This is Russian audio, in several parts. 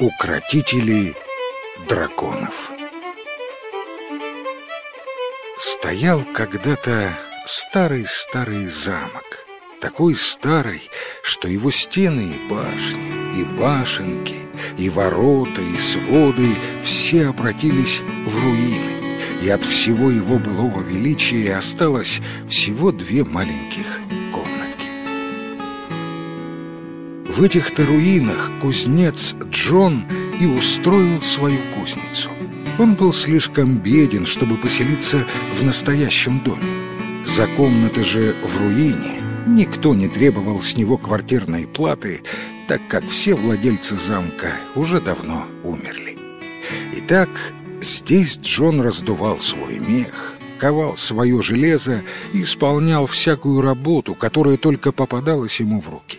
Укротители драконов Стоял когда-то старый-старый замок Такой старый, что его стены и башни, и башенки, и ворота, и своды Все обратились в руины И от всего его былого величия осталось всего две маленьких В этих-то руинах кузнец Джон и устроил свою кузницу. Он был слишком беден, чтобы поселиться в настоящем доме. За комнаты же в руине никто не требовал с него квартирной платы, так как все владельцы замка уже давно умерли. Итак, здесь Джон раздувал свой мех, ковал свое железо и исполнял всякую работу, которая только попадалась ему в руки.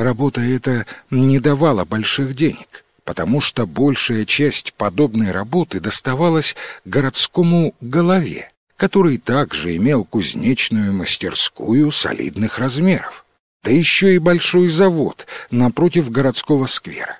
Работа эта не давала больших денег, потому что большая часть подобной работы доставалась городскому голове, который также имел кузнечную мастерскую солидных размеров, да еще и большой завод напротив городского сквера.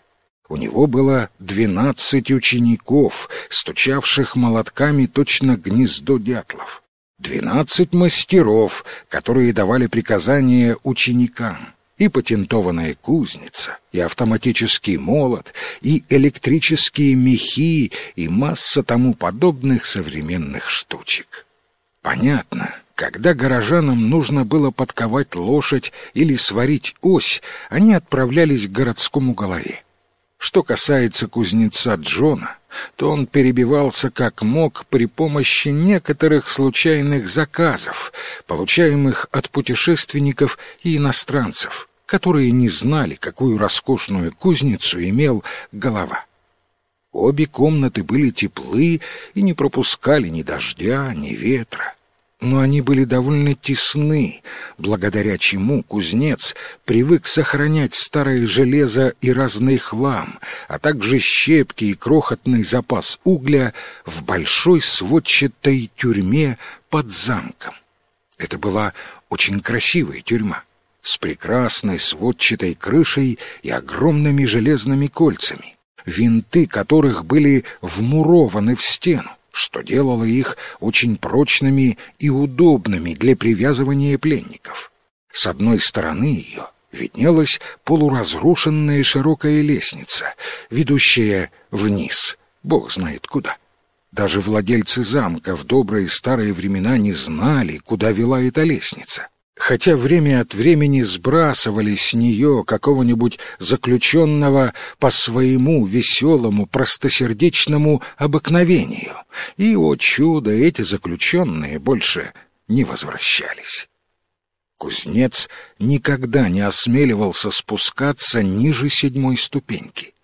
У него было двенадцать учеников, стучавших молотками точно гнездо дятлов. Двенадцать мастеров, которые давали приказания ученикам и патентованная кузница, и автоматический молот, и электрические мехи, и масса тому подобных современных штучек. Понятно, когда горожанам нужно было подковать лошадь или сварить ось, они отправлялись к городскому голове. Что касается кузнеца Джона, то он перебивался как мог при помощи некоторых случайных заказов, получаемых от путешественников и иностранцев, которые не знали, какую роскошную кузницу имел голова. Обе комнаты были теплы и не пропускали ни дождя, ни ветра. Но они были довольно тесны, благодаря чему кузнец привык сохранять старое железо и разный хлам, а также щепки и крохотный запас угля в большой сводчатой тюрьме под замком. Это была очень красивая тюрьма с прекрасной сводчатой крышей и огромными железными кольцами, винты которых были вмурованы в стену, что делало их очень прочными и удобными для привязывания пленников. С одной стороны ее виднелась полуразрушенная широкая лестница, ведущая вниз, бог знает куда. Даже владельцы замка в добрые старые времена не знали, куда вела эта лестница хотя время от времени сбрасывали с нее какого-нибудь заключенного по своему веселому, простосердечному обыкновению. И, о чудо, эти заключенные больше не возвращались. Кузнец никогда не осмеливался спускаться ниже седьмой ступеньки.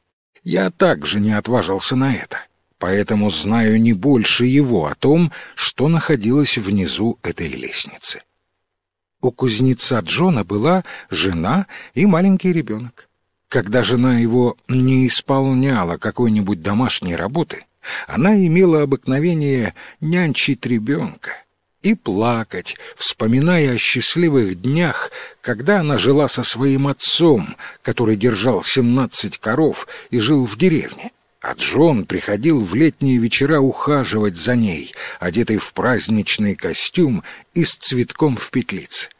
Я также не отважился на это, поэтому знаю не больше его о том, что находилось внизу этой лестницы. У кузнеца Джона была жена и маленький ребенок. Когда жена его не исполняла какой-нибудь домашней работы, она имела обыкновение нянчить ребенка и плакать, вспоминая о счастливых днях, когда она жила со своим отцом, который держал семнадцать коров и жил в деревне. А Джон приходил в летние вечера ухаживать за ней, одетый в праздничный костюм и с цветком в петлице.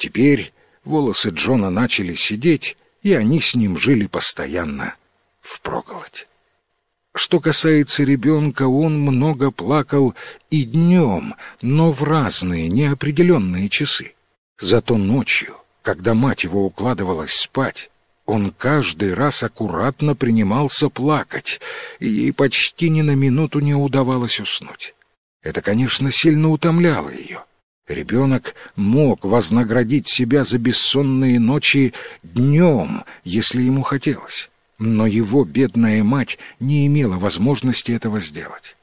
Теперь волосы Джона начали сидеть, и они с ним жили постоянно впроголодь. Что касается ребенка, он много плакал и днем, но в разные неопределенные часы. Зато ночью, когда мать его укладывалась спать, он каждый раз аккуратно принимался плакать, и ей почти ни на минуту не удавалось уснуть. Это, конечно, сильно утомляло ее. Ребенок мог вознаградить себя за бессонные ночи днем, если ему хотелось, но его бедная мать не имела возможности этого сделать.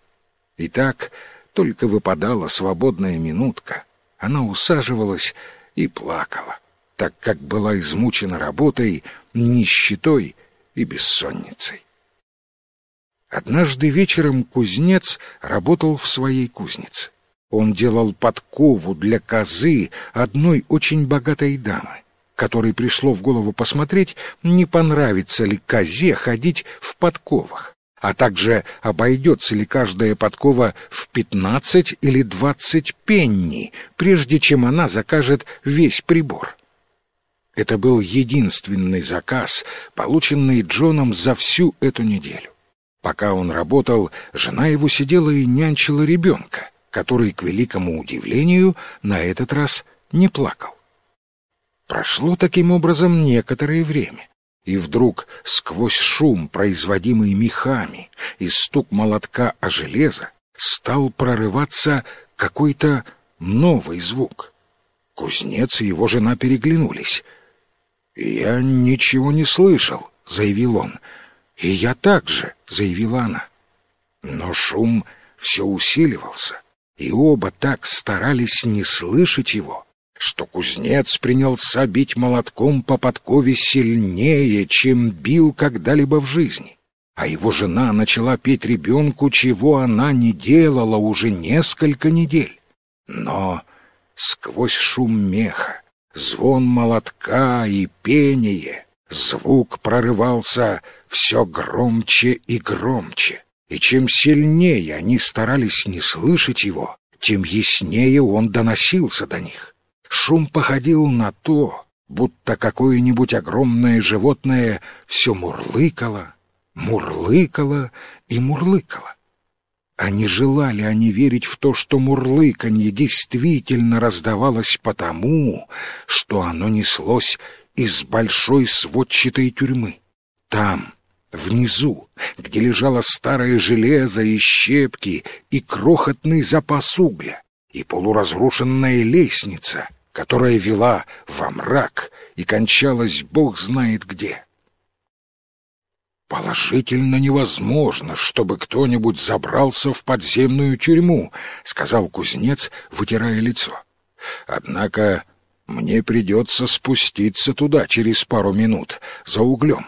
Итак, только выпадала свободная минутка, она усаживалась и плакала, так как была измучена работой, нищетой и бессонницей. Однажды вечером кузнец работал в своей кузнице. Он делал подкову для козы одной очень богатой дамы. которой пришло в голову посмотреть, не понравится ли козе ходить в подковах, а также обойдется ли каждая подкова в пятнадцать или двадцать пенни, прежде чем она закажет весь прибор. Это был единственный заказ, полученный Джоном за всю эту неделю. Пока он работал, жена его сидела и нянчила ребенка, который, к великому удивлению, на этот раз не плакал. Прошло таким образом некоторое время, и вдруг сквозь шум, производимый мехами, и стук молотка о железо, стал прорываться какой-то новый звук. Кузнец и его жена переглянулись. «Я ничего не слышал», — заявил он. «И я также», — заявила она. Но шум все усиливался, и оба так старались не слышать его, что кузнец принялся бить молотком по подкове сильнее, чем бил когда-либо в жизни. А его жена начала петь ребенку, чего она не делала уже несколько недель. Но сквозь шум меха, звон молотка и пение, звук прорывался все громче и громче. И чем сильнее они старались не слышать его, тем яснее он доносился до них. Шум походил на то, будто какое-нибудь огромное животное все мурлыкало, мурлыкало и мурлыкало. А не желали они верить в то, что мурлыканье действительно раздавалось потому, что оно неслось из большой сводчатой тюрьмы. Там, внизу, где лежало старое железо и щепки, и крохотный запас угля, и полуразрушенная лестница — которая вела во мрак и кончалась бог знает где. «Положительно невозможно, чтобы кто-нибудь забрался в подземную тюрьму», — сказал кузнец, вытирая лицо. «Однако мне придется спуститься туда через пару минут, за углем».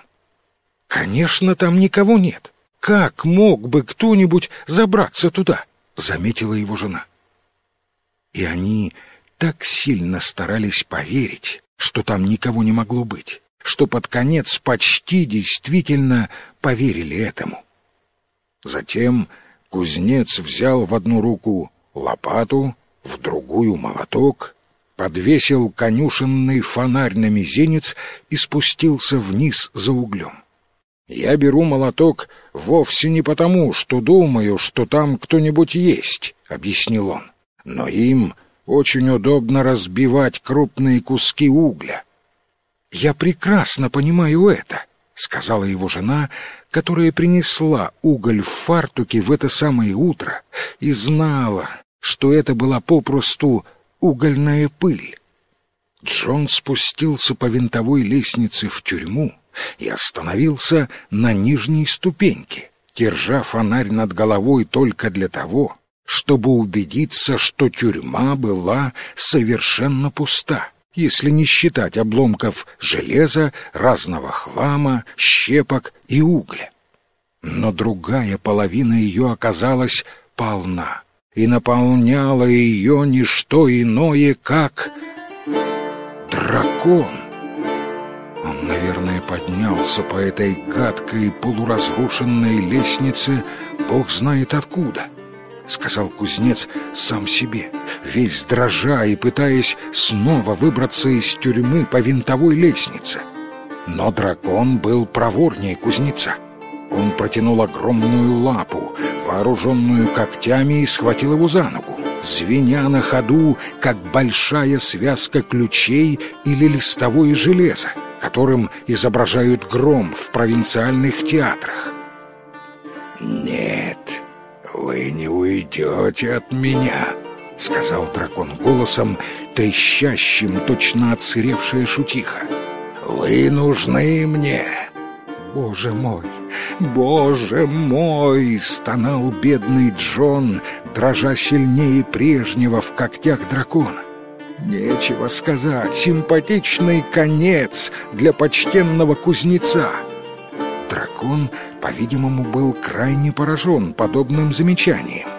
«Конечно, там никого нет. Как мог бы кто-нибудь забраться туда?» — заметила его жена. И они так сильно старались поверить, что там никого не могло быть, что под конец почти действительно поверили этому. Затем кузнец взял в одну руку лопату, в другую молоток, подвесил конюшенный фонарь на мизинец и спустился вниз за углем. «Я беру молоток вовсе не потому, что думаю, что там кто-нибудь есть», — объяснил он, — «но им очень удобно разбивать крупные куски угля. «Я прекрасно понимаю это», — сказала его жена, которая принесла уголь в фартуке в это самое утро и знала, что это была попросту угольная пыль. Джон спустился по винтовой лестнице в тюрьму и остановился на нижней ступеньке, держа фонарь над головой только для того, чтобы убедиться, что тюрьма была совершенно пуста, если не считать обломков железа, разного хлама, щепок и угля. Но другая половина ее оказалась полна, и наполняла ее не что иное, как дракон. Наверное, поднялся по этой гадкой полуразрушенной лестнице, бог знает откуда — сказал кузнец сам себе, весь дрожа и пытаясь снова выбраться из тюрьмы по винтовой лестнице. Но дракон был проворнее кузнеца. Он протянул огромную лапу, вооруженную когтями, и схватил его за ногу, звеня на ходу, как большая связка ключей или листовое железо, которым изображают гром в провинциальных театрах. «Нет», «Вы не уйдете от меня», — сказал дракон голосом, трещащим, точно отсыревшая шутиха. «Вы нужны мне». «Боже мой! Боже мой!» — стонал бедный Джон, дрожа сильнее прежнего в когтях дракона. «Нечего сказать, симпатичный конец для почтенного кузнеца!» Дракон, по-видимому, был крайне поражен подобным замечанием.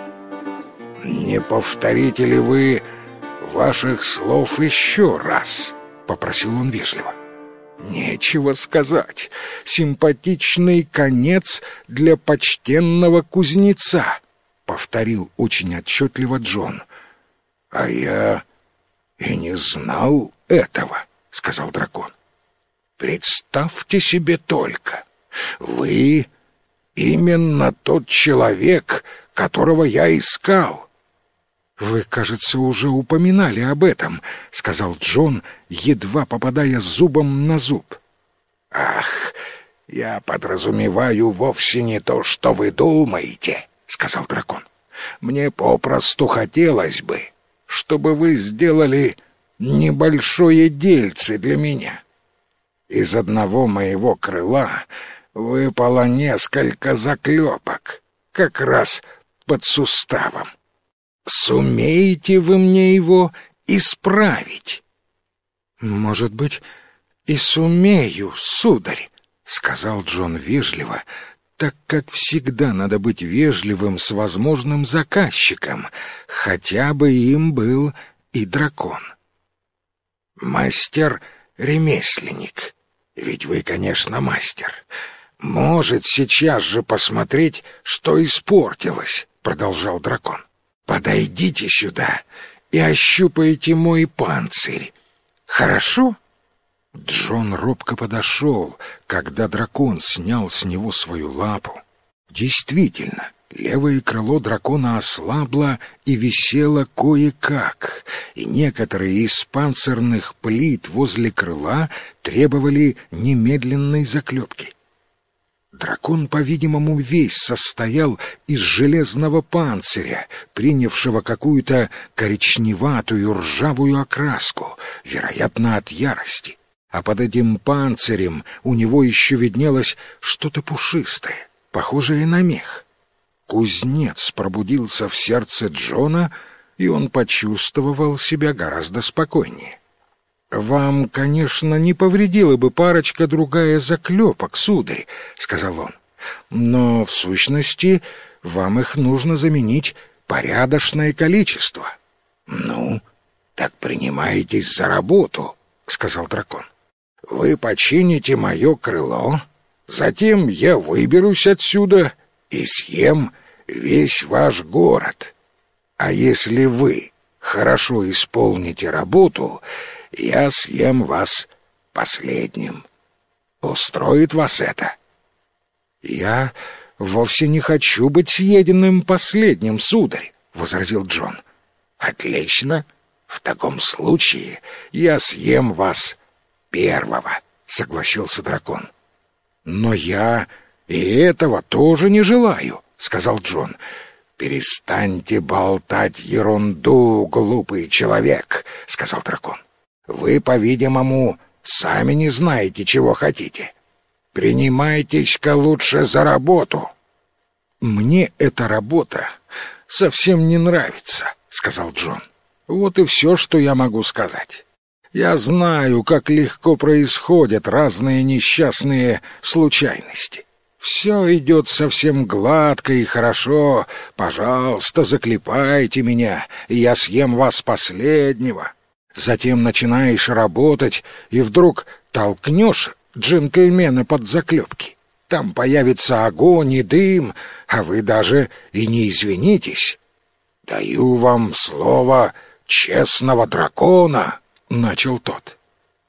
«Не повторите ли вы ваших слов еще раз?» — попросил он вежливо. Нечего сказать. Симпатичный конец для почтенного кузнеца, повторил очень отчетливо Джон. А я и не знал этого, сказал дракон. Представьте себе только, вы именно тот человек, которого я искал. «Вы, кажется, уже упоминали об этом», — сказал Джон, едва попадая зубом на зуб. «Ах, я подразумеваю вовсе не то, что вы думаете», — сказал дракон. «Мне попросту хотелось бы, чтобы вы сделали небольшое дельце для меня. Из одного моего крыла выпало несколько заклепок, как раз под суставом. Сумеете вы мне его исправить? Может быть, и сумею, сударь, сказал Джон вежливо, так как всегда надо быть вежливым с возможным заказчиком, хотя бы им был и дракон. Мастер-ремесленник, ведь вы, конечно, мастер, может сейчас же посмотреть, что испортилось, продолжал дракон. Подойдите сюда и ощупайте мой панцирь. Хорошо?» Джон робко подошел, когда дракон снял с него свою лапу. Действительно, левое крыло дракона ослабло и висело кое-как, и некоторые из панцирных плит возле крыла требовали немедленной заклепки. Дракон, по-видимому, весь состоял из железного панциря, принявшего какую-то коричневатую ржавую окраску, вероятно, от ярости. А под этим панцирем у него еще виднелось что-то пушистое, похожее на мех. Кузнец пробудился в сердце Джона, и он почувствовал себя гораздо спокойнее. «Вам, конечно, не повредила бы парочка-другая заклепок, сударь», — сказал он. «Но, в сущности, вам их нужно заменить порядочное количество». «Ну, так принимаетесь за работу», — сказал дракон. «Вы почините мое крыло, затем я выберусь отсюда и съем весь ваш город. А если вы хорошо исполните работу, я съем вас последним. Устроит вас это? Я вовсе не хочу быть съеденным последним, сударь, возразил Джон. Отлично. В таком случае я съем вас первого, согласился дракон. Но я и этого тоже не желаю, сказал Джон. «Перестаньте болтать ерунду, глупый человек», — сказал дракон. Вы, по-видимому, сами не знаете, чего хотите. Принимайтесь-ка лучше за работу. Мне эта работа совсем не нравится, сказал Джон. Вот и все, что я могу сказать. Я знаю, как легко происходят разные несчастные случайности. Все идет совсем гладко и хорошо. Пожалуйста, заклепайте меня, и я съем вас последнего. Затем начинаешь работать, и вдруг толкнешь джентльмена под заклепки. Там появится огонь и дым, а вы даже и не извинитесь. «Даю вам слово честного дракона», — начал тот.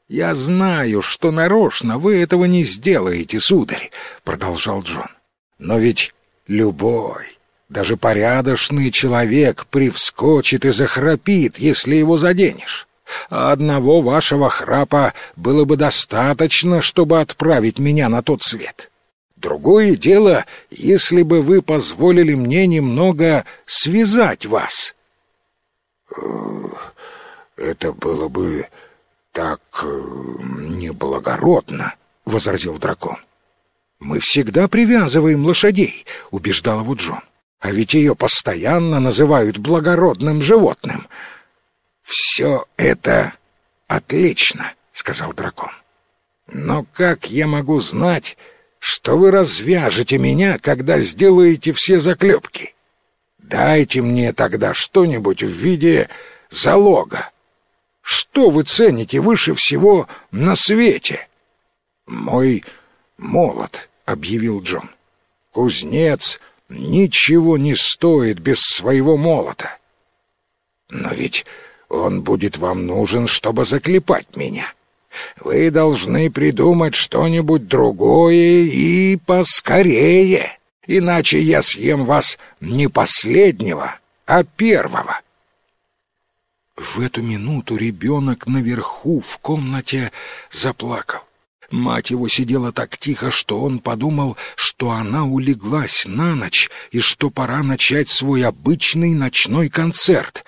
«Я знаю, что нарочно вы этого не сделаете, сударь», — продолжал Джон. «Но ведь любой, даже порядочный человек привскочит и захрапит, если его заденешь а одного вашего храпа было бы достаточно, чтобы отправить меня на тот свет. Другое дело, если бы вы позволили мне немного связать вас. Это было бы так э, неблагородно, — возразил дракон. «Мы всегда привязываем лошадей», — убеждал его Джон. «А ведь ее постоянно называют благородным животным. «Все это отлично», — сказал дракон. «Но как я могу знать, что вы развяжете меня, когда сделаете все заклепки? Дайте мне тогда что-нибудь в виде залога». Что вы цените выше всего на свете?» «Мой молот», — объявил Джон. «Кузнец ничего не стоит без своего молота». «Но ведь он будет вам нужен, чтобы заклепать меня. Вы должны придумать что-нибудь другое и поскорее, иначе я съем вас не последнего, а первого». В эту минуту ребенок наверху в комнате заплакал. Мать его сидела так тихо, что он подумал, что она улеглась на ночь и что пора начать свой обычный ночной концерт.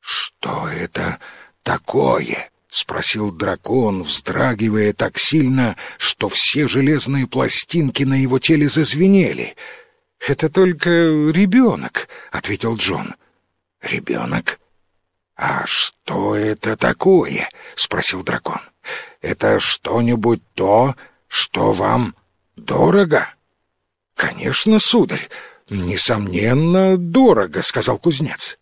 «Что это такое?» — спросил дракон, вздрагивая так сильно, что все железные пластинки на его теле зазвенели. «Это только ребенок», — ответил Джон. «Ребенок? «А что это такое?» — спросил дракон. «Это что-нибудь то, что вам дорого?» «Конечно, сударь, несомненно, дорого», — сказал кузнец.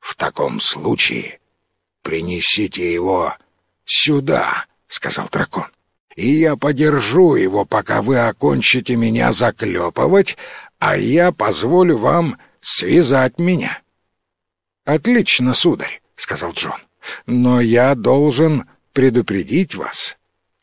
«В таком случае принесите его сюда», — сказал дракон. «И я подержу его, пока вы окончите меня заклепывать, а я позволю вам связать меня». «Отлично, сударь сказал Джон. «Но я должен предупредить вас.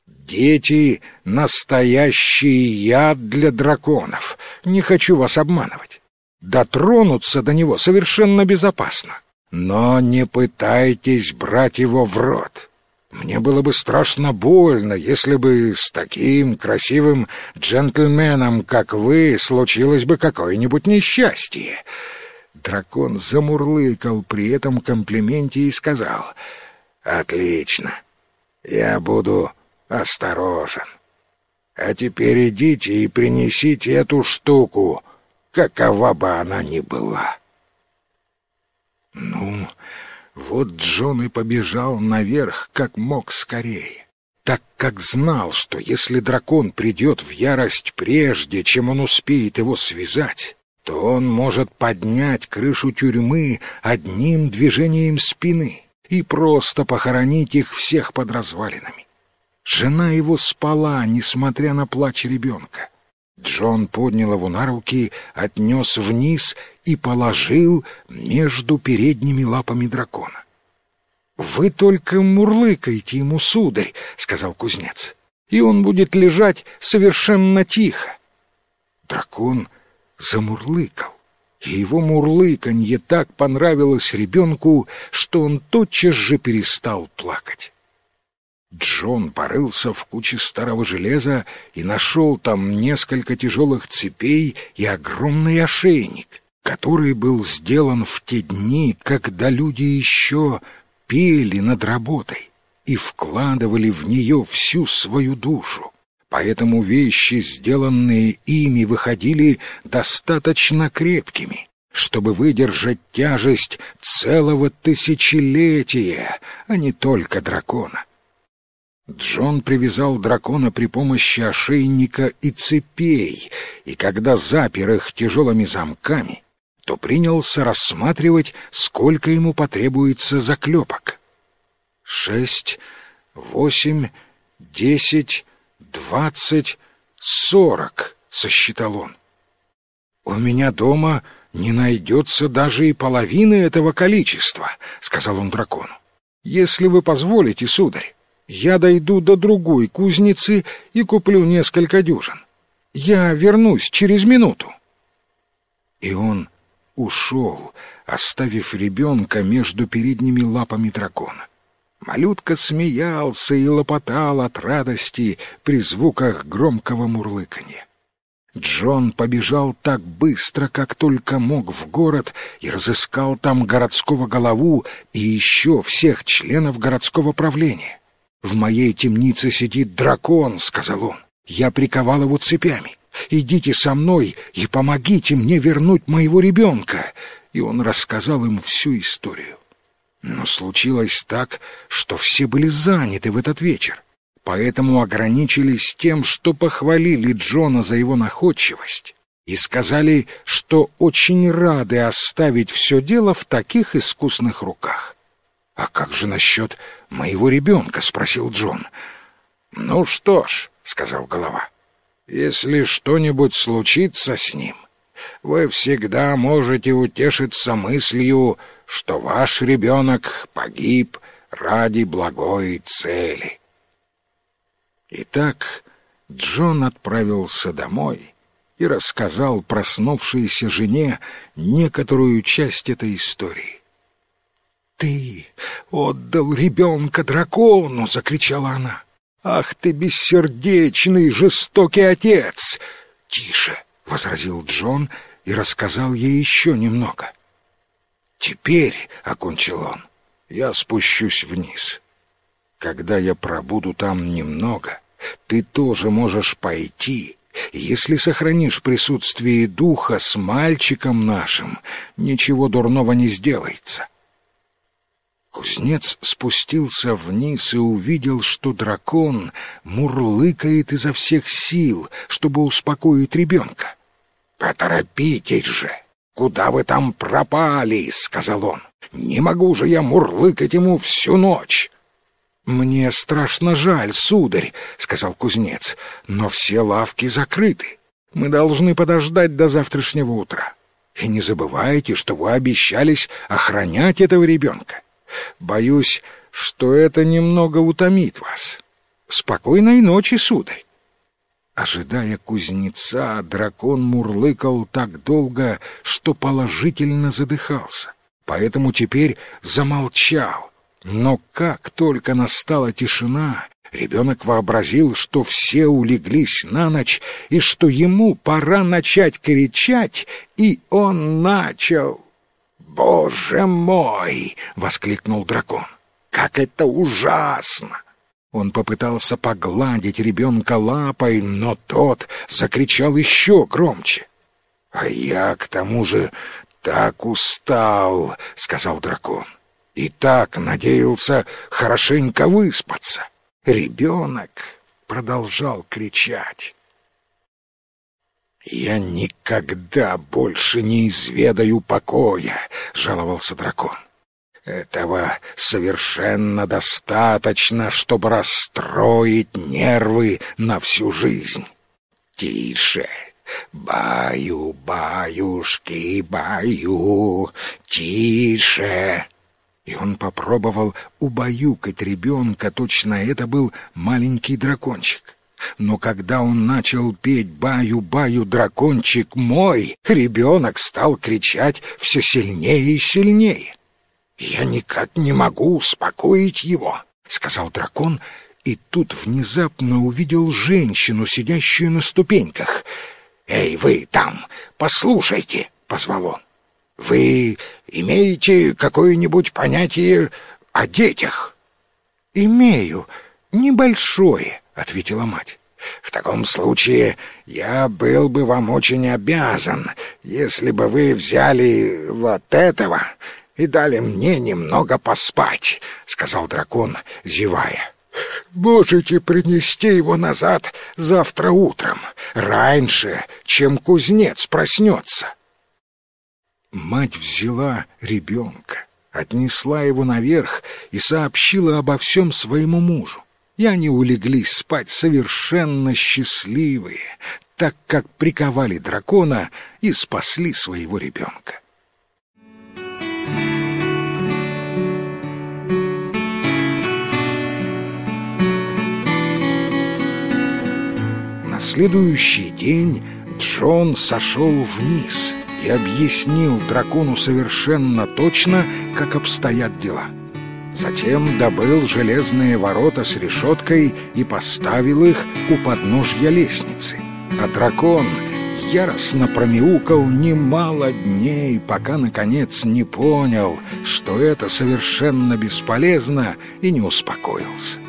Дети — настоящий яд для драконов. Не хочу вас обманывать. Дотронуться до него совершенно безопасно. Но не пытайтесь брать его в рот». Мне было бы страшно больно, если бы с таким красивым джентльменом, как вы, случилось бы какое-нибудь несчастье. Дракон замурлыкал при этом комплименте и сказал, «Отлично, я буду осторожен. А теперь идите и принесите эту штуку, какова бы она ни была». Ну, вот Джон и побежал наверх как мог скорее, так как знал, что если дракон придет в ярость прежде, чем он успеет его связать, то он может поднять крышу тюрьмы одним движением спины и просто похоронить их всех под развалинами. Жена его спала, несмотря на плач ребенка. Джон поднял его на руки, отнес вниз и положил между передними лапами дракона. «Вы только мурлыкайте ему, сударь», — сказал кузнец, — «и он будет лежать совершенно тихо». Дракон замурлыкал. И его мурлыканье так понравилось ребенку, что он тотчас же перестал плакать. Джон порылся в куче старого железа и нашел там несколько тяжелых цепей и огромный ошейник, который был сделан в те дни, когда люди еще пели над работой и вкладывали в нее всю свою душу поэтому вещи, сделанные ими, выходили достаточно крепкими, чтобы выдержать тяжесть целого тысячелетия, а не только дракона. Джон привязал дракона при помощи ошейника и цепей, и когда запер их тяжелыми замками, то принялся рассматривать, сколько ему потребуется заклепок. Шесть, восемь, десять, «Двадцать, сорок», — сосчитал он. «У меня дома не найдется даже и половины этого количества», — сказал он дракону. «Если вы позволите, сударь, я дойду до другой кузницы и куплю несколько дюжин. Я вернусь через минуту». И он ушел, оставив ребенка между передними лапами дракона. Малютка смеялся и лопотал от радости при звуках громкого мурлыканья. Джон побежал так быстро, как только мог в город, и разыскал там городского голову и еще всех членов городского правления. «В моей темнице сидит дракон», — сказал он. «Я приковал его цепями. Идите со мной и помогите мне вернуть моего ребенка». И он рассказал им всю историю. Но случилось так, что все были заняты в этот вечер, поэтому ограничились тем, что похвалили Джона за его находчивость и сказали, что очень рады оставить все дело в таких искусных руках. «А как же насчет моего ребенка?» — спросил Джон. «Ну что ж», — сказал голова, — «если что-нибудь случится с ним, вы всегда можете утешиться мыслью, что ваш ребенок погиб ради благой цели». Итак, Джон отправился домой и рассказал проснувшейся жене некоторую часть этой истории. «Ты отдал ребенка дракону!» — закричала она. «Ах ты, бессердечный, жестокий отец!» «Тише!» — возразил Джон и рассказал ей еще немного. «Теперь», — окончил он, — «я спущусь вниз. Когда я пробуду там немного, ты тоже можешь пойти. Если сохранишь присутствие духа с мальчиком нашим, ничего дурного не сделается. Кузнец спустился вниз и увидел, что дракон мурлыкает изо всех сил, чтобы успокоить ребенка. «Поторопитесь же! Куда вы там пропали?» — сказал он. «Не могу же я мурлыкать ему всю ночь!» «Мне страшно жаль, сударь», — сказал кузнец, — «но все лавки закрыты. Мы должны подождать до завтрашнего утра. И не забывайте, что вы обещались охранять этого ребенка. Боюсь, что это немного утомит вас. Спокойной ночи, сударь. Ожидая кузнеца, дракон мурлыкал так долго, что положительно задыхался. Поэтому теперь замолчал. Но как только настала тишина, ребенок вообразил, что все улеглись на ночь и что ему пора начать кричать, и он начал. «Боже мой!» — воскликнул дракон. «Как это ужасно!» Он попытался погладить ребенка лапой, но тот закричал еще громче. «А я, к тому же, так устал», — сказал дракон. «И так надеялся хорошенько выспаться». Ребенок продолжал кричать. «Я никогда больше не изведаю покоя», — жаловался дракон. «Этого совершенно достаточно, чтобы расстроить нервы на всю жизнь. Тише, баю, баюшки, баю, тише!» И он попробовал убаюкать ребенка, точно это был маленький дракончик. Но когда он начал петь «Баю-баю, дракончик мой», ребенок стал кричать все сильнее и сильнее. «Я никак не могу успокоить его», — сказал дракон, и тут внезапно увидел женщину, сидящую на ступеньках. «Эй, вы там, послушайте», — позвал он. «Вы имеете какое-нибудь понятие о детях?» «Имею, небольшое», — ответила мать. «В таком случае я был бы вам очень обязан, если бы вы взяли вот этого и дали мне немного поспать», — сказал дракон, зевая. «Можете принести его назад завтра утром, раньше, чем кузнец проснется». Мать взяла ребенка, отнесла его наверх и сообщила обо всем своему мужу и они улеглись спать совершенно счастливые, так как приковали дракона и спасли своего ребенка. На следующий день Джон сошел вниз и объяснил дракону совершенно точно, как обстоят дела. Затем добыл железные ворота с решеткой и поставил их у подножья лестницы. А дракон яростно промяукал немало дней, пока, наконец, не понял, что это совершенно бесполезно и не успокоился.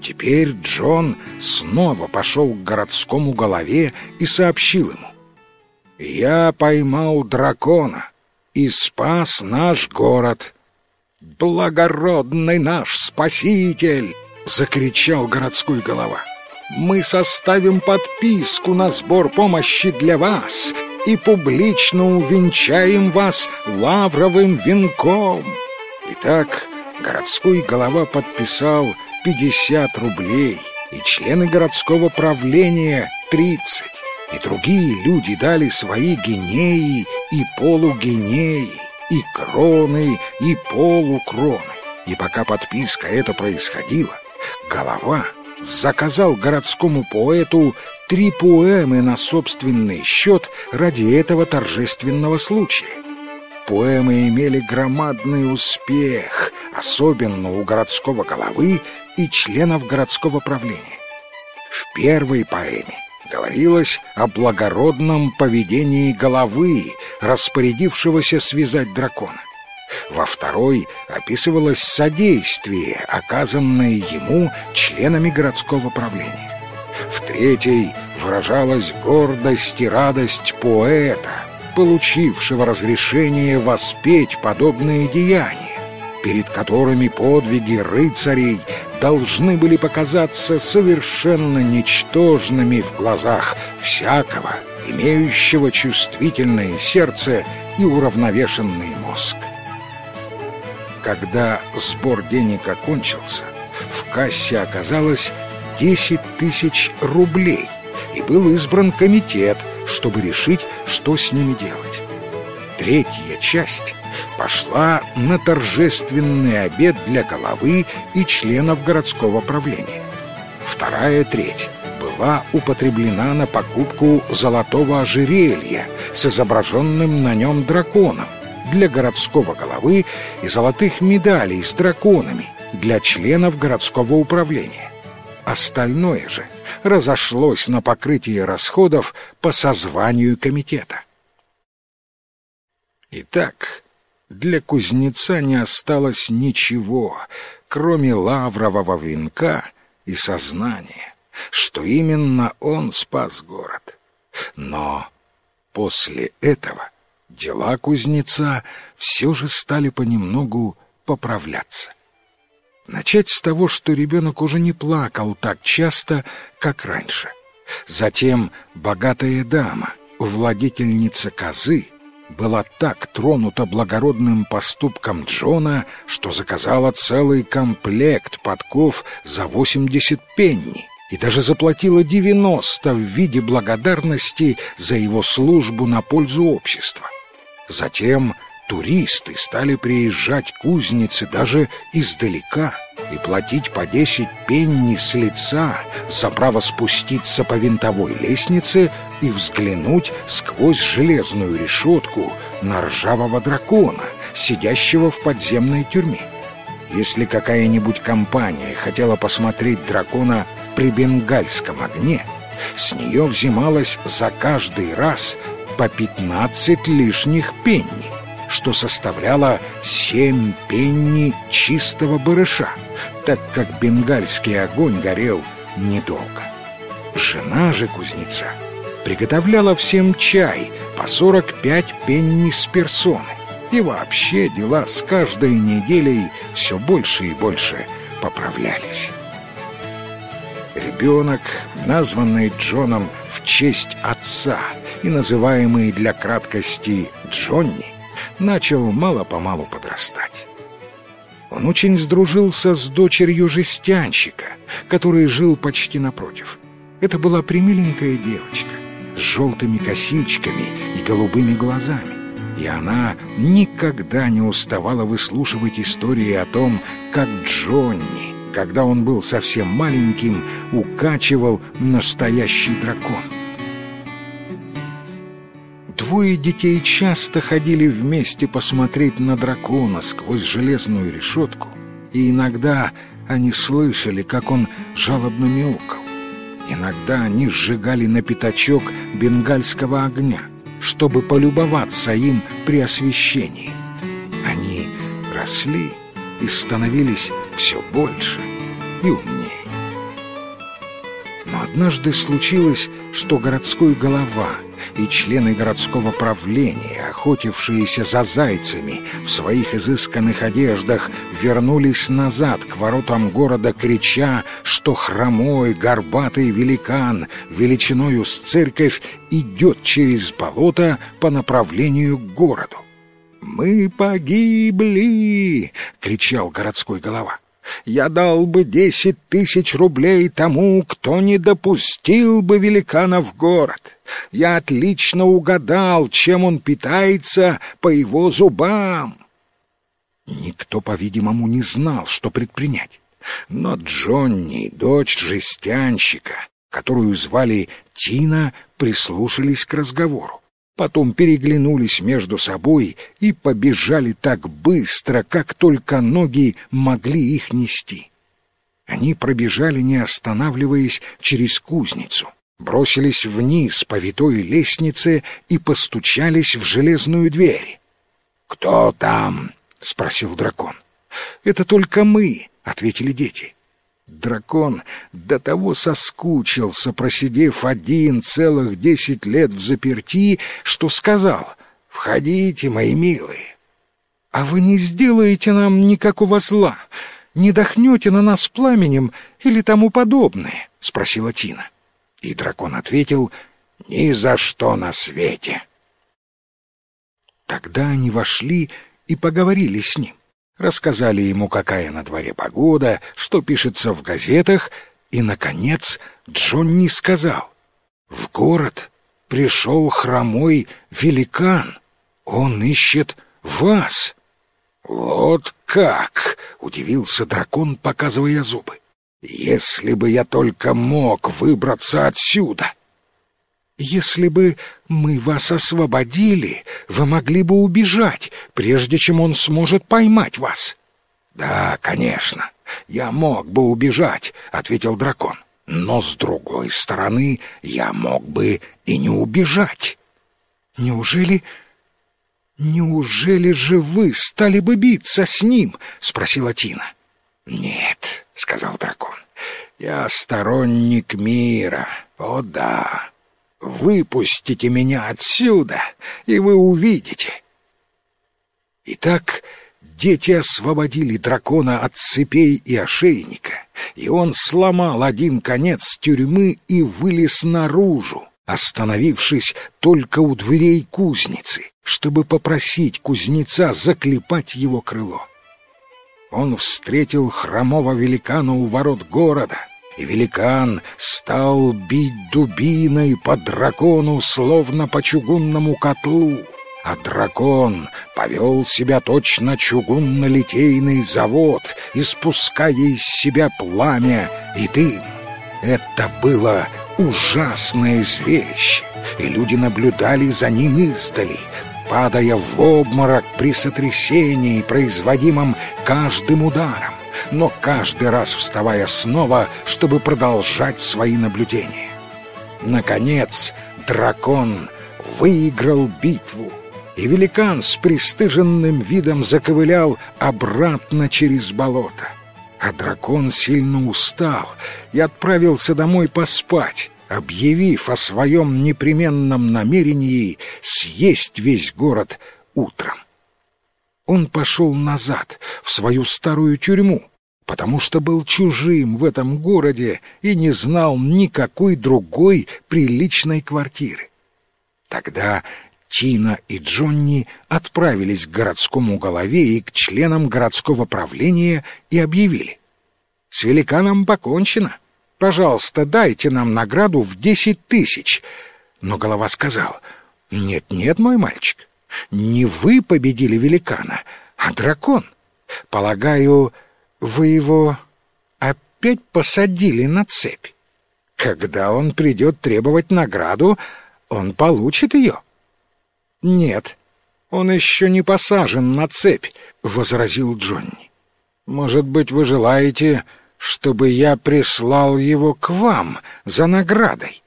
Теперь Джон снова пошел к городскому голове и сообщил ему. «Я поймал дракона и спас наш город» благородный наш спаситель!» — закричал городской голова. «Мы составим подписку на сбор помощи для вас и публично увенчаем вас лавровым венком». Итак, городской голова подписал 50 рублей, и члены городского правления 30, и другие люди дали свои гинеи и полугинеи, и кроны, и полукроны. И пока подписка эта происходила, голова заказал городскому поэту три поэмы на собственный счет ради этого торжественного случая. Поэмы имели громадный успех, особенно у городского головы и членов городского правления. В первой поэме говорилось о благородном поведении головы, распорядившегося связать дракона. Во второй описывалось содействие, оказанное ему членами городского правления. В третьей выражалась гордость и радость поэта, получившего разрешение воспеть подобные деяния, перед которыми подвиги рыцарей должны были показаться совершенно ничтожными в глазах всякого, имеющего чувствительное сердце и уравновешенный мозг. Когда сбор денег окончился, в кассе оказалось 10 тысяч рублей, и был избран комитет, чтобы решить, что с ними делать. Третья часть пошла на торжественный обед для головы и членов городского правления. Вторая треть была употреблена на покупку золотого ожерелья с изображенным на нем драконом, для городского головы и золотых медалей с драконами для членов городского управления. Остальное же разошлось на покрытие расходов по созванию комитета. Итак, для кузнеца не осталось ничего, кроме лаврового венка и сознания, что именно он спас город. Но после этого дела кузнеца все же стали понемногу поправляться. Начать с того, что ребенок уже не плакал так часто, как раньше. Затем богатая дама, владетельница козы, была так тронута благородным поступком Джона, что заказала целый комплект подков за 80 пенни и даже заплатила 90 в виде благодарности за его службу на пользу общества. Затем туристы стали приезжать к кузнице даже издалека и платить по десять пенни с лица за право спуститься по винтовой лестнице и взглянуть сквозь железную решетку на ржавого дракона, сидящего в подземной тюрьме. Если какая-нибудь компания хотела посмотреть дракона при бенгальском огне, с нее взималось за каждый раз по 15 лишних пенни, что составляло 7 пенни чистого барыша, так как бенгальский огонь горел недолго. Жена же кузнеца приготовляла всем чай по 45 пенни с персоны. И вообще дела с каждой неделей все больше и больше поправлялись. Ребенок, названный Джоном в честь отца и называемый для краткости Джонни, начал мало-помалу подрастать. Он очень сдружился с дочерью жестянщика, который жил почти напротив. Это была примиленькая девочка с желтыми косичками и голубыми глазами. И она никогда не уставала выслушивать истории о том, как Джонни, когда он был совсем маленьким, укачивал настоящий дракон. Двое детей часто ходили вместе посмотреть на дракона сквозь железную решетку, и иногда они слышали, как он жалобно мяукал. Иногда они сжигали на пятачок бенгальского огня, чтобы полюбоваться им при освещении. Они росли и становились все больше и умнее. Но однажды случилось, что городской голова и члены городского правления, охотившиеся за зайцами в своих изысканных одеждах, вернулись назад к воротам города, крича, что хромой, горбатый великан величиною с церковь идет через болото по направлению к городу. «Мы погибли!» — кричал городской голова. «Я дал бы десять тысяч рублей тому, кто не допустил бы великана в город. Я отлично угадал, чем он питается по его зубам». Никто, по-видимому, не знал, что предпринять. Но Джонни, дочь жестянщика, которую звали Тина, прислушались к разговору. Потом переглянулись между собой и побежали так быстро, как только ноги могли их нести. Они пробежали, не останавливаясь, через кузницу, бросились вниз по витой лестнице и постучались в железную дверь. «Кто там?» — спросил дракон. «Это только мы», — ответили дети. Дракон до того соскучился, просидев один целых десять лет в заперти, что сказал «Входите, мои милые». «А вы не сделаете нам никакого зла, не дохнете на нас пламенем или тому подобное?» — спросила Тина. И дракон ответил «Ни за что на свете». Тогда они вошли и поговорили с ним рассказали ему, какая на дворе погода, что пишется в газетах, и, наконец, Джонни сказал, «В город пришел хромой великан. Он ищет вас». «Вот как!» — удивился дракон, показывая зубы. «Если бы я только мог выбраться отсюда!» Если бы мы вас освободили, вы могли бы убежать, прежде чем он сможет поймать вас. Да, конечно, я мог бы убежать, ответил дракон. Но с другой стороны, я мог бы и не убежать. Неужели Неужели же вы стали бы биться с ним? спросила Тина. Нет, сказал дракон. Я сторонник мира. О да. Выпустите меня отсюда, и вы увидите. Итак, дети освободили дракона от цепей и ошейника, и он сломал один конец тюрьмы и вылез наружу, остановившись только у дверей кузницы, чтобы попросить кузнеца заклепать его крыло. Он встретил хромого великана у ворот города — и великан стал бить дубиной по дракону, словно по чугунному котлу. А дракон повел себя точно чугунно-литейный завод, испуская из себя пламя и дым. Это было ужасное зрелище, и люди наблюдали за ним издали, падая в обморок при сотрясении, производимом каждым ударом но каждый раз вставая снова, чтобы продолжать свои наблюдения. Наконец, дракон выиграл битву, и великан с пристыженным видом заковылял обратно через болото. А дракон сильно устал и отправился домой поспать, объявив о своем непременном намерении съесть весь город утром. Он пошел назад, в свою старую тюрьму, потому что был чужим в этом городе и не знал никакой другой приличной квартиры. Тогда Тина и Джонни отправились к городскому голове и к членам городского правления и объявили. «С великаном покончено. Пожалуйста, дайте нам награду в десять тысяч». Но голова сказал, «Нет-нет, мой мальчик, не вы победили великана, а дракон. Полагаю, вы его опять посадили на цепь. Когда он придет требовать награду, он получит ее. Нет, он еще не посажен на цепь, возразил Джонни. Может быть, вы желаете, чтобы я прислал его к вам за наградой?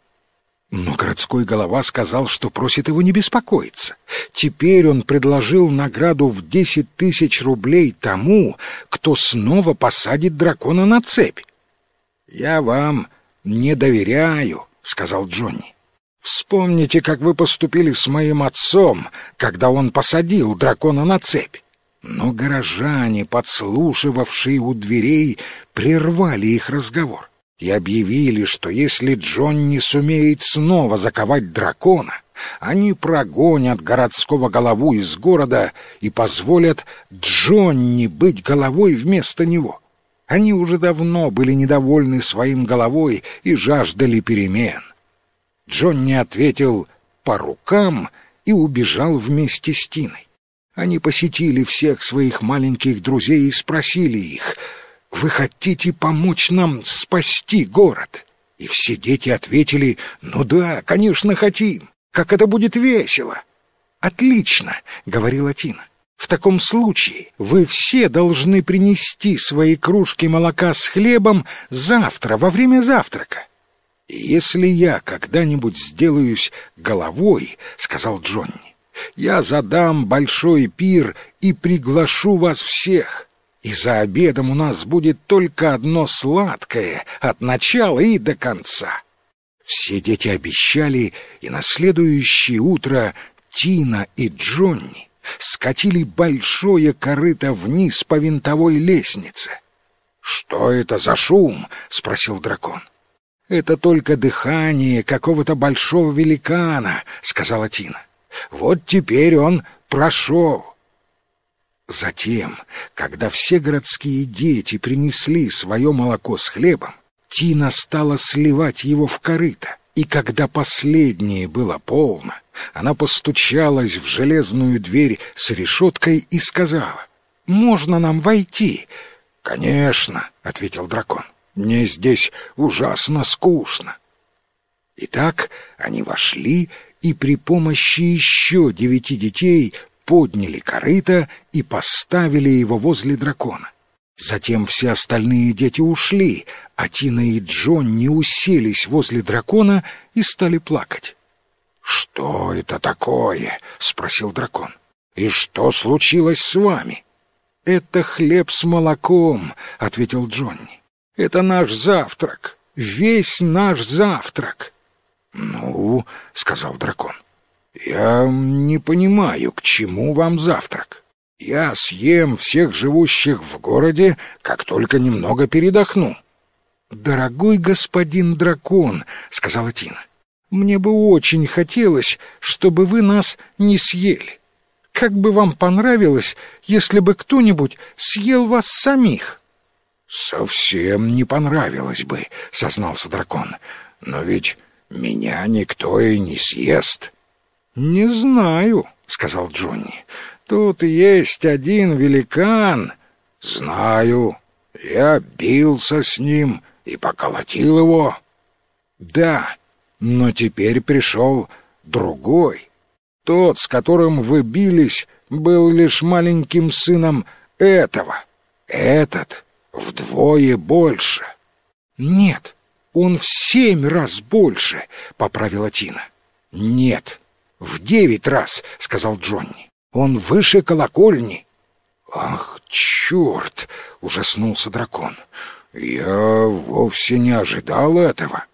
Но городской голова сказал, что просит его не беспокоиться. Теперь он предложил награду в десять тысяч рублей тому, кто снова посадит дракона на цепь. «Я вам не доверяю», — сказал Джонни. «Вспомните, как вы поступили с моим отцом, когда он посадил дракона на цепь». Но горожане, подслушивавшие у дверей, прервали их разговор и объявили, что если Джон не сумеет снова заковать дракона, Они прогонят городского голову из города и позволят Джонни быть головой вместо него. Они уже давно были недовольны своим головой и жаждали перемен. Джонни ответил «по рукам» и убежал вместе с Тиной. Они посетили всех своих маленьких друзей и спросили их «Вы хотите помочь нам спасти город?» И все дети ответили «Ну да, конечно, хотим. Как это будет весело!» «Отлично!» — говорила Тина. «В таком случае вы все должны принести свои кружки молока с хлебом завтра, во время завтрака». «Если я когда-нибудь сделаюсь головой, — сказал Джонни, — я задам большой пир и приглашу вас всех, и за обедом у нас будет только одно сладкое от начала и до конца». Все дети обещали, и на следующее утро Тина и Джонни скатили большое корыто вниз по винтовой лестнице. «Что это за шум?» — спросил дракон. «Это только дыхание какого-то большого великана», — сказала Тина. «Вот теперь он прошел». Затем, когда все городские дети принесли свое молоко с хлебом, Тина стала сливать его в корыто, и когда последнее было полно, она постучалась в железную дверь с решеткой и сказала, «Можно нам войти?» «Конечно», — ответил дракон, — «мне здесь ужасно скучно». Итак, они вошли и при помощи еще девяти детей подняли корыто и поставили его возле дракона. Затем все остальные дети ушли, а Тина и Джон не уселись возле дракона и стали плакать. «Что это такое?» — спросил дракон. «И что случилось с вами?» «Это хлеб с молоком», — ответил Джонни. «Это наш завтрак, весь наш завтрак». «Ну», — сказал дракон, — «я не понимаю, к чему вам завтрак». Я съем всех живущих в городе, как только немного передохну. «Дорогой господин дракон», — сказала Тина, — «мне бы очень хотелось, чтобы вы нас не съели. Как бы вам понравилось, если бы кто-нибудь съел вас самих?» «Совсем не понравилось бы», — сознался дракон. «Но ведь меня никто и не съест». «Не знаю», — сказал Джонни. Тут есть один великан. Знаю. Я бился с ним и поколотил его. Да, но теперь пришел другой. Тот, с которым вы бились, был лишь маленьким сыном этого. Этот вдвое больше. Нет, он в семь раз больше, поправила Тина. Нет, в девять раз, сказал Джонни. Он выше колокольни. Ах, черт! Ужаснулся дракон. Я вовсе не ожидал этого.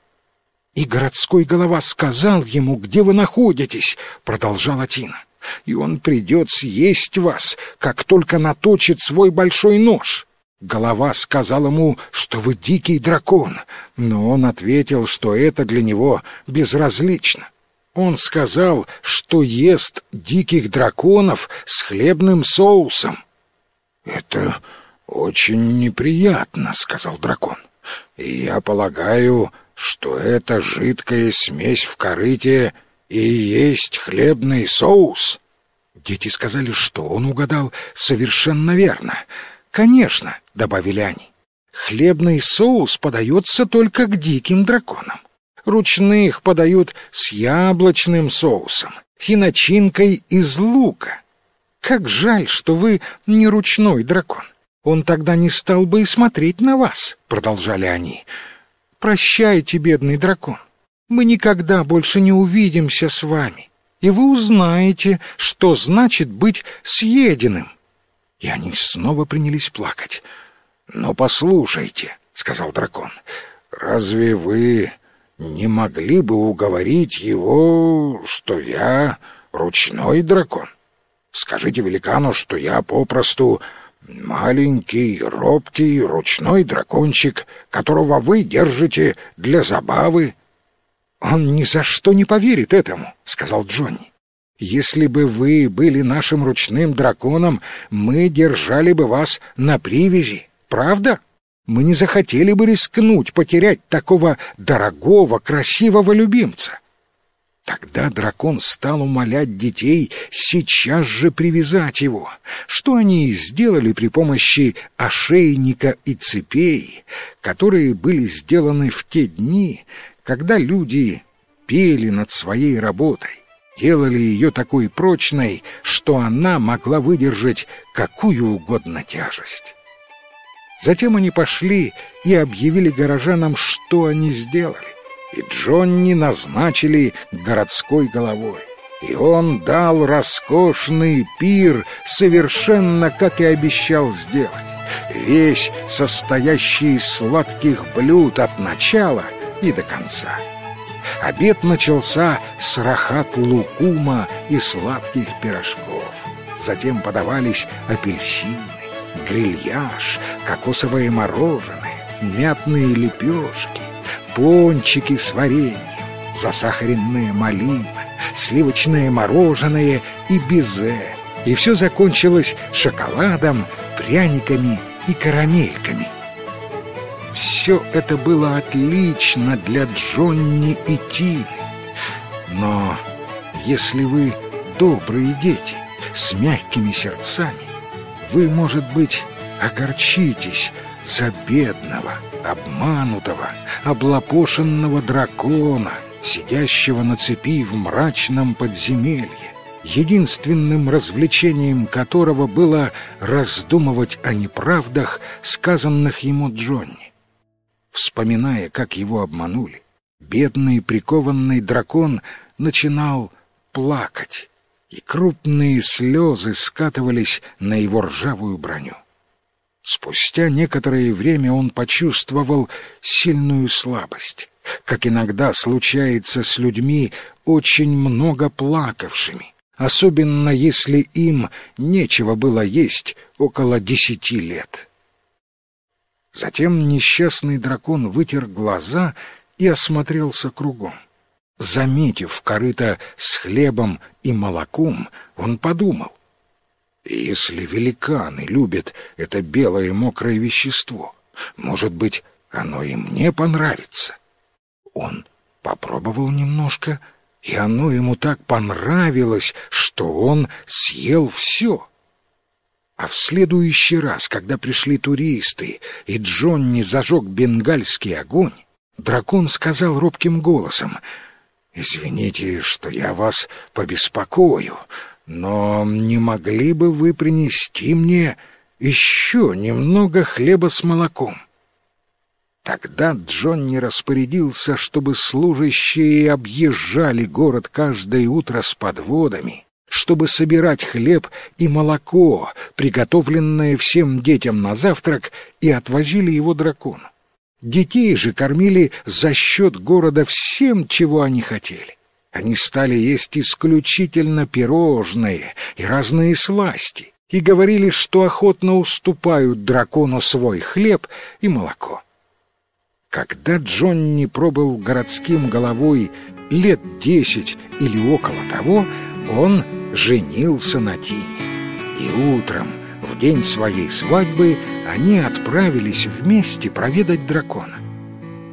И городской голова сказал ему, где вы находитесь, продолжала Тина. И он придет съесть вас, как только наточит свой большой нож. Голова сказал ему, что вы дикий дракон, но он ответил, что это для него безразлично. Он сказал, что ест диких драконов с хлебным соусом. «Это очень неприятно», — сказал дракон. «И я полагаю, что эта жидкая смесь в корыте и есть хлебный соус». Дети сказали, что он угадал совершенно верно. «Конечно», — добавили они, — «хлебный соус подается только к диким драконам. Ручных подают с яблочным соусом и начинкой из лука. Как жаль, что вы не ручной дракон. Он тогда не стал бы и смотреть на вас, продолжали они. Прощайте, бедный дракон. Мы никогда больше не увидимся с вами, и вы узнаете, что значит быть съеденным. И они снова принялись плакать. «Но послушайте», — сказал дракон, — «разве вы не могли бы уговорить его, что я ручной дракон? Скажите великану, что я попросту маленький, робкий, ручной дракончик, которого вы держите для забавы. «Он ни за что не поверит этому», — сказал Джонни. «Если бы вы были нашим ручным драконом, мы держали бы вас на привязи, правда? Мы не захотели бы рискнуть потерять такого дорогого, красивого любимца». Тогда дракон стал умолять детей сейчас же привязать его, что они и сделали при помощи ошейника и цепей, которые были сделаны в те дни, когда люди пели над своей работой, делали ее такой прочной, что она могла выдержать какую угодно тяжесть. Затем они пошли и объявили горожанам, что они сделали и Джонни назначили городской головой. И он дал роскошный пир, совершенно как и обещал сделать, весь состоящий из сладких блюд от начала и до конца. Обед начался с рахат-лукума и сладких пирожков. Затем подавались апельсины, грильяж, кокосовое мороженое, мятные лепешки, пончики с вареньем, засахаренная малина, сливочное мороженое и безе. И все закончилось шоколадом, пряниками и карамельками. Все это было отлично для Джонни и Тины. Но если вы добрые дети с мягкими сердцами, вы, может быть, огорчитесь за бедного, обманутого, облапошенного дракона, сидящего на цепи в мрачном подземелье, единственным развлечением которого было раздумывать о неправдах, сказанных ему Джонни. Вспоминая, как его обманули, бедный прикованный дракон начинал плакать, и крупные слезы скатывались на его ржавую броню. Спустя некоторое время он почувствовал сильную слабость, как иногда случается с людьми, очень много плакавшими, особенно если им нечего было есть около десяти лет. Затем несчастный дракон вытер глаза и осмотрелся кругом. Заметив корыто с хлебом и молоком, он подумал, если великаны любят это белое мокрое вещество, может быть, оно и мне понравится. Он попробовал немножко, и оно ему так понравилось, что он съел все. А в следующий раз, когда пришли туристы, и Джонни зажег бенгальский огонь, дракон сказал робким голосом, «Извините, что я вас побеспокою, но не могли бы вы принести мне еще немного хлеба с молоком? Тогда Джонни распорядился, чтобы служащие объезжали город каждое утро с подводами, чтобы собирать хлеб и молоко, приготовленное всем детям на завтрак, и отвозили его дракону. Детей же кормили за счет города всем, чего они хотели. Они стали есть исключительно пирожные и разные сласти и говорили, что охотно уступают дракону свой хлеб и молоко. Когда Джонни пробыл городским головой лет десять или около того, он женился на Тине. И утром, в день своей свадьбы, они отправились вместе проведать дракона.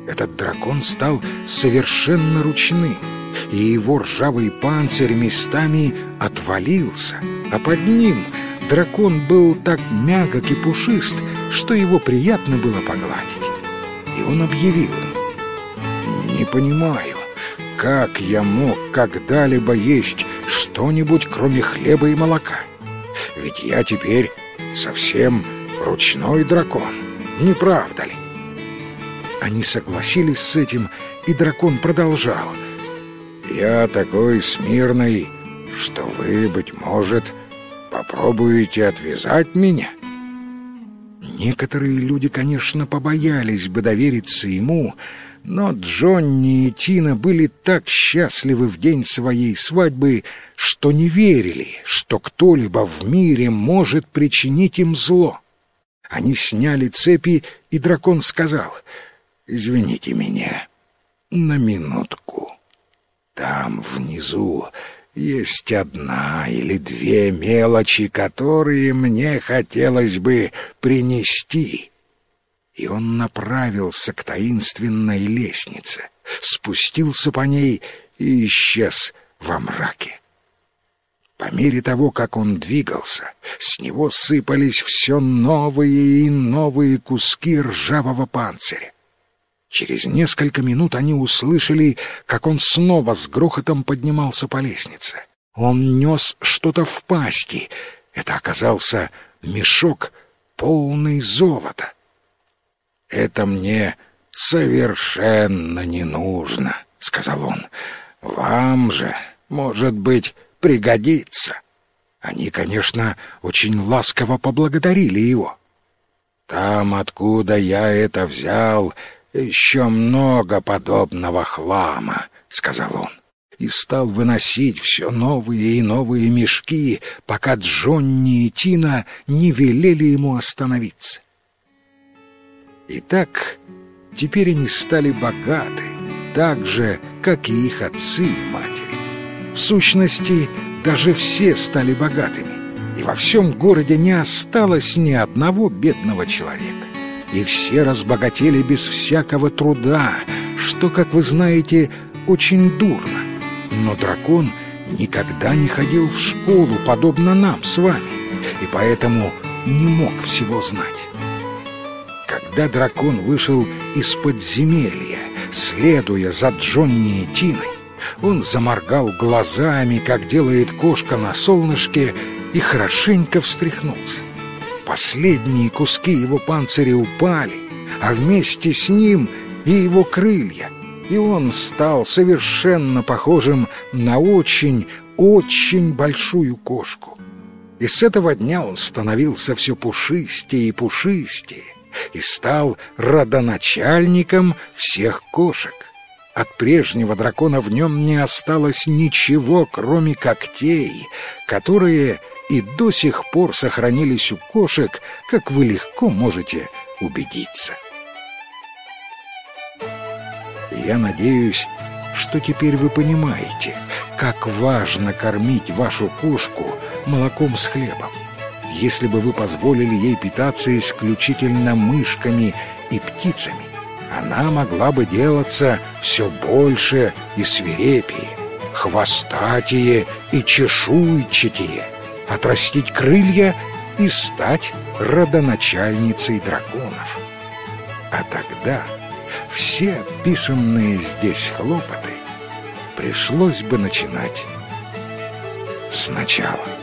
Этот дракон стал совершенно ручным — и его ржавый панцирь местами отвалился, а под ним дракон был так мягок и пушист, что его приятно было погладить. И он объявил «Не понимаю, как я мог когда-либо есть что-нибудь, кроме хлеба и молока? Ведь я теперь совсем ручной дракон, не правда ли?» Они согласились с этим, и дракон продолжал — я такой смирный, что вы, быть может, попробуете отвязать меня?» Некоторые люди, конечно, побоялись бы довериться ему, но Джонни и Тина были так счастливы в день своей свадьбы, что не верили, что кто-либо в мире может причинить им зло. Они сняли цепи, и дракон сказал, «Извините меня на минутку». там, внизу, есть одна или две мелочи, которые мне хотелось бы принести. И он направился к таинственной лестнице, спустился по ней и исчез во мраке. По мере того, как он двигался, с него сыпались все новые и новые куски ржавого панциря. Через несколько минут они услышали, как он снова с грохотом поднимался по лестнице. Он нес что-то в пасти. Это оказался мешок, полный золота. «Это мне совершенно не нужно», — сказал он. «Вам же, может быть, пригодится». Они, конечно, очень ласково поблагодарили его. «Там, откуда я это взял, еще много подобного хлама», — сказал он, и стал выносить все новые и новые мешки, пока Джонни и Тина не велели ему остановиться. Итак, теперь они стали богаты, так же, как и их отцы и матери. В сущности, даже все стали богатыми, и во всем городе не осталось ни одного бедного человека. И все разбогатели без всякого труда, что, как вы знаете, очень дурно. Но дракон никогда не ходил в школу, подобно нам с вами, и поэтому не мог всего знать. Когда дракон вышел из подземелья, следуя за Джонни и Тиной, он заморгал глазами, как делает кошка на солнышке, и хорошенько встряхнулся. Последние куски его панциря упали, а вместе с ним и его крылья, и он стал совершенно похожим на очень-очень большую кошку. И с этого дня он становился все пушистее и пушистее и стал родоначальником всех кошек. От прежнего дракона в нем не осталось ничего, кроме когтей, которые и до сих пор сохранились у кошек, как вы легко можете убедиться. Я надеюсь, что теперь вы понимаете, как важно кормить вашу кошку молоком с хлебом. Если бы вы позволили ей питаться исключительно мышками и птицами, она могла бы делаться все больше и свирепее, хвостатее и чешуйчатее, отрастить крылья и стать родоначальницей драконов. А тогда все описанные здесь хлопоты пришлось бы начинать сначала.